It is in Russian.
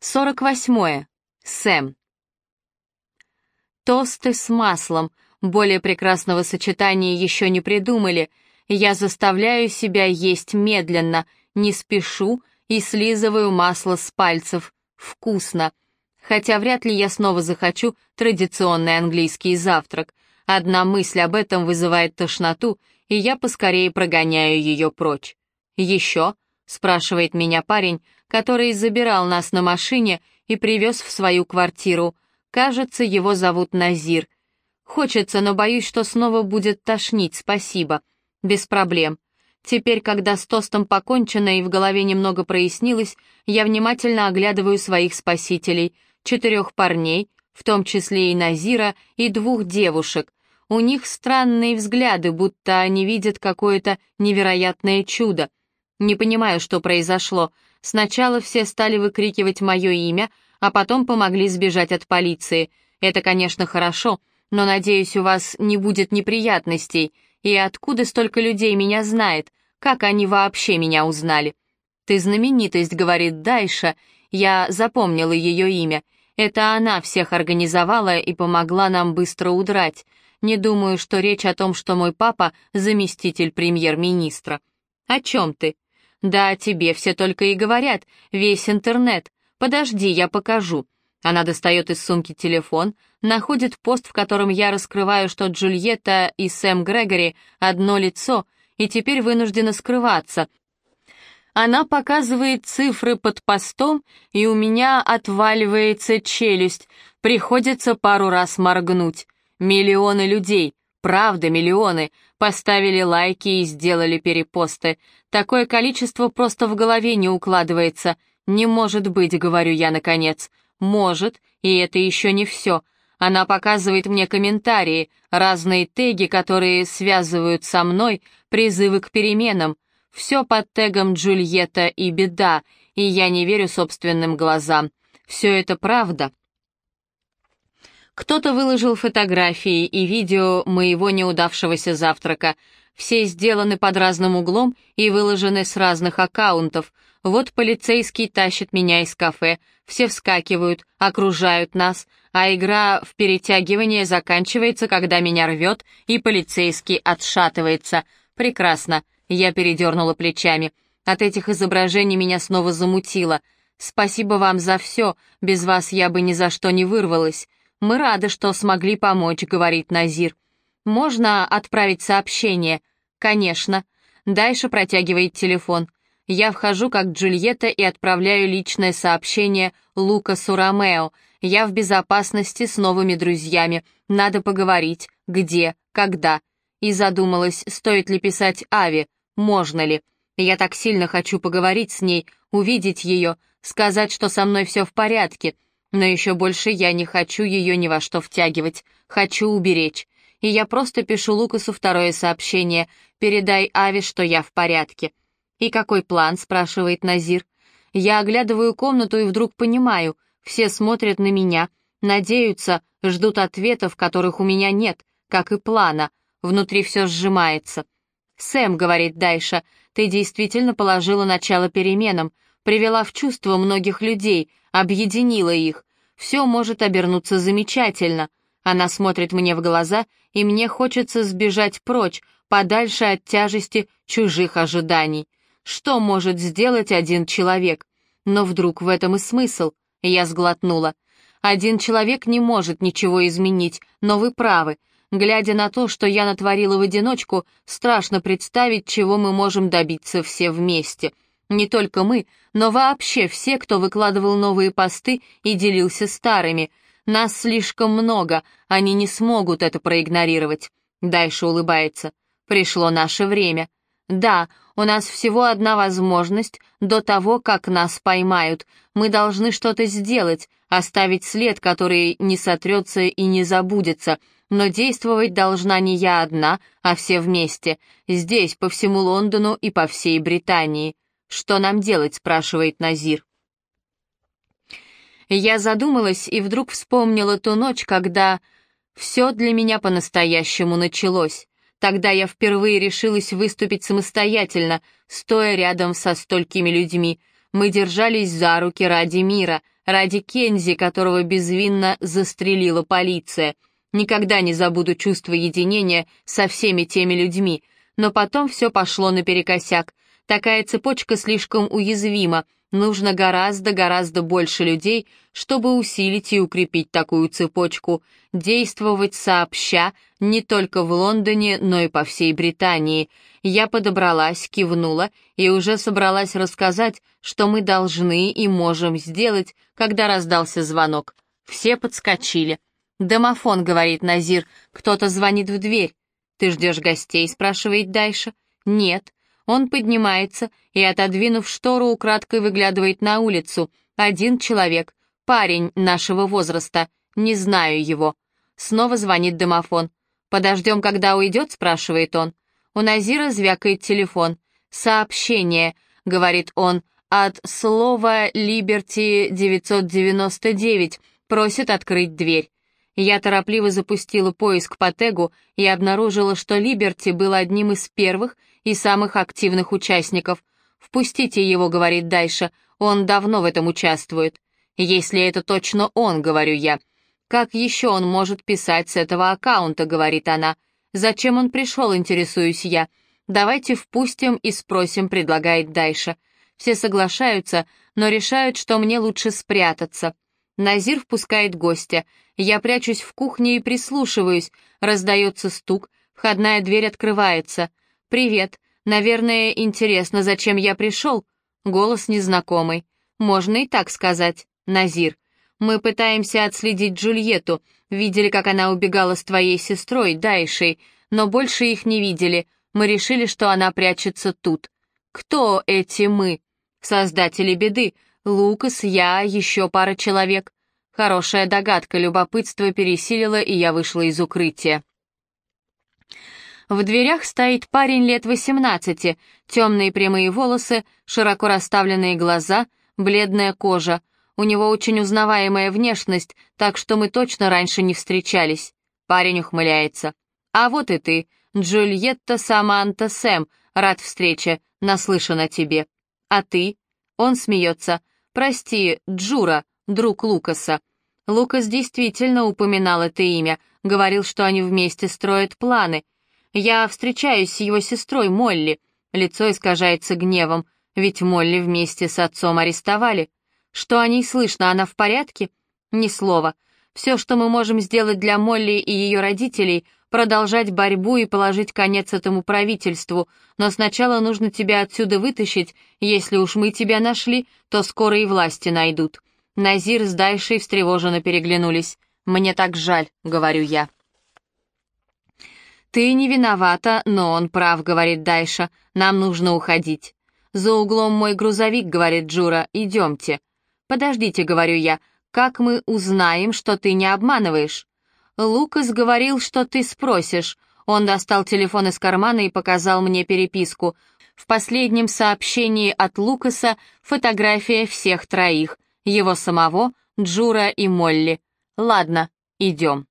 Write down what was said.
48. Сэм. Тосты с маслом. Более прекрасного сочетания еще не придумали. Я заставляю себя есть медленно, не спешу и слизываю масло с пальцев. Вкусно. Хотя вряд ли я снова захочу традиционный английский завтрак. Одна мысль об этом вызывает тошноту, и я поскорее прогоняю ее прочь. «Еще?» — спрашивает меня парень, который забирал нас на машине и привез в свою квартиру. Кажется, его зовут Назир. Хочется, но боюсь, что снова будет тошнить, спасибо. Без проблем. Теперь, когда с тостом покончено и в голове немного прояснилось, я внимательно оглядываю своих спасителей. Четырех парней, в том числе и Назира, и двух девушек. У них странные взгляды, будто они видят какое-то невероятное чудо. Не понимаю, что произошло, Сначала все стали выкрикивать мое имя, а потом помогли сбежать от полиции. Это, конечно, хорошо, но, надеюсь, у вас не будет неприятностей. И откуда столько людей меня знает? Как они вообще меня узнали? «Ты знаменитость», — говорит Дайша. Я запомнила ее имя. Это она всех организовала и помогла нам быстро удрать. Не думаю, что речь о том, что мой папа — заместитель премьер-министра. «О чем ты?» «Да, тебе все только и говорят, весь интернет. Подожди, я покажу». Она достает из сумки телефон, находит пост, в котором я раскрываю, что Джульетта и Сэм Грегори одно лицо, и теперь вынуждена скрываться. Она показывает цифры под постом, и у меня отваливается челюсть. Приходится пару раз моргнуть. Миллионы людей, правда миллионы, поставили лайки и сделали перепосты. Такое количество просто в голове не укладывается. Не может быть, говорю я наконец. Может, и это еще не все. Она показывает мне комментарии, разные теги, которые связывают со мной, призывы к переменам. Все под тегом «Джульетта» и «Беда», и я не верю собственным глазам. Все это правда. Кто-то выложил фотографии и видео моего неудавшегося завтрака. Все сделаны под разным углом и выложены с разных аккаунтов. Вот полицейский тащит меня из кафе, все вскакивают, окружают нас, а игра в перетягивание заканчивается, когда меня рвет, и полицейский отшатывается. Прекрасно, я передернула плечами. От этих изображений меня снова замутило. Спасибо вам за все, без вас я бы ни за что не вырвалась. Мы рады, что смогли помочь, говорит Назир. Можно отправить сообщение? Конечно. Дальше протягивает телефон. Я вхожу как Джульетта и отправляю личное сообщение Лукасу Ромео. Я в безопасности с новыми друзьями. Надо поговорить. Где? Когда? И задумалась, стоит ли писать Ави, можно ли. Я так сильно хочу поговорить с ней, увидеть ее, сказать, что со мной все в порядке — но еще больше я не хочу ее ни во что втягивать, хочу уберечь. И я просто пишу Лукасу второе сообщение «Передай Ави, что я в порядке». «И какой план?» — спрашивает Назир. Я оглядываю комнату и вдруг понимаю, все смотрят на меня, надеются, ждут ответов, которых у меня нет, как и плана. Внутри все сжимается. «Сэм», — говорит Дайша, — «ты действительно положила начало переменам, привела в чувство многих людей, объединила их. Все может обернуться замечательно. Она смотрит мне в глаза, и мне хочется сбежать прочь, подальше от тяжести чужих ожиданий. Что может сделать один человек? Но вдруг в этом и смысл. Я сглотнула. Один человек не может ничего изменить, но вы правы. Глядя на то, что я натворила в одиночку, страшно представить, чего мы можем добиться все вместе. Не только мы, но вообще все, кто выкладывал новые посты и делился старыми. Нас слишком много, они не смогут это проигнорировать. Дальше улыбается. Пришло наше время. Да, у нас всего одна возможность до того, как нас поймают. Мы должны что-то сделать, оставить след, который не сотрется и не забудется. Но действовать должна не я одна, а все вместе. Здесь, по всему Лондону и по всей Британии. «Что нам делать?» — спрашивает Назир. Я задумалась и вдруг вспомнила ту ночь, когда все для меня по-настоящему началось. Тогда я впервые решилась выступить самостоятельно, стоя рядом со столькими людьми. Мы держались за руки ради мира, ради Кензи, которого безвинно застрелила полиция. Никогда не забуду чувство единения со всеми теми людьми, но потом все пошло наперекосяк. Такая цепочка слишком уязвима, нужно гораздо-гораздо больше людей, чтобы усилить и укрепить такую цепочку, действовать сообща не только в Лондоне, но и по всей Британии. Я подобралась, кивнула и уже собралась рассказать, что мы должны и можем сделать, когда раздался звонок. Все подскочили. «Домофон», — говорит Назир, — «кто-то звонит в дверь». «Ты ждешь гостей?» — спрашивает Дайша. «Нет». Он поднимается и, отодвинув штору, украдкой выглядывает на улицу. Один человек, парень нашего возраста, не знаю его. Снова звонит домофон. «Подождем, когда уйдет?» — спрашивает он. У Назира звякает телефон. «Сообщение», — говорит он, — «от слова Liberty 999, просит открыть дверь». Я торопливо запустила поиск по тегу и обнаружила, что Либерти был одним из первых и самых активных участников. «Впустите его», — говорит Дайша, — «он давно в этом участвует». «Если это точно он», — говорю я. «Как еще он может писать с этого аккаунта?» — говорит она. «Зачем он пришел?» — интересуюсь я. «Давайте впустим и спросим», — предлагает Дайша. Все соглашаются, но решают, что мне лучше спрятаться. Назир впускает гостя. Я прячусь в кухне и прислушиваюсь. Раздается стук, входная дверь открывается. «Привет. Наверное, интересно, зачем я пришел?» Голос незнакомый. «Можно и так сказать. Назир. Мы пытаемся отследить Джульетту. Видели, как она убегала с твоей сестрой, Дайшей, но больше их не видели. Мы решили, что она прячется тут. Кто эти мы? Создатели беды. Лукас, я, еще пара человек. Хорошая догадка, любопытство пересилило, и я вышла из укрытия. В дверях стоит парень лет восемнадцати, темные прямые волосы, широко расставленные глаза, бледная кожа. У него очень узнаваемая внешность, так что мы точно раньше не встречались. Парень ухмыляется. «А вот и ты, Джульетта Саманта Сэм, рад встрече, наслышан о тебе. А ты?» Он смеется. «Прости, Джура, друг Лукаса». Лукас действительно упоминал это имя, говорил, что они вместе строят планы. Я встречаюсь с его сестрой Молли. Лицо искажается гневом, ведь Молли вместе с отцом арестовали. Что о ней слышно, она в порядке? Ни слова. Все, что мы можем сделать для Молли и ее родителей, продолжать борьбу и положить конец этому правительству, но сначала нужно тебя отсюда вытащить, если уж мы тебя нашли, то скоро и власти найдут». Назир с Дайшей встревоженно переглянулись. «Мне так жаль», — говорю я. «Ты не виновата, но он прав», — говорит Дайша. «Нам нужно уходить». «За углом мой грузовик», — говорит Джура. «Идемте». «Подождите», — говорю я. «Как мы узнаем, что ты не обманываешь?» Лукас говорил, что ты спросишь. Он достал телефон из кармана и показал мне переписку. В последнем сообщении от Лукаса фотография всех троих. Его самого, Джура и Молли. Ладно, идем.